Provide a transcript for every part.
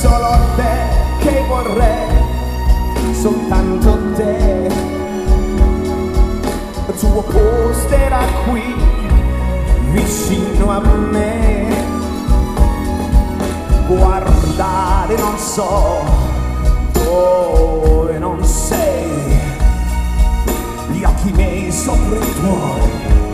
solo a te che vorrei, soltanto te. Il tuo posto era qui, vicino a me. Guardare non so dove non sei, gli occhi miei sopra i tuoi.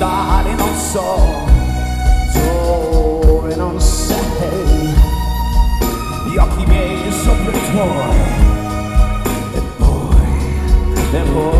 guardare non so dove non sei. Gli occhi miei sopra i tuoi. E poi e poi.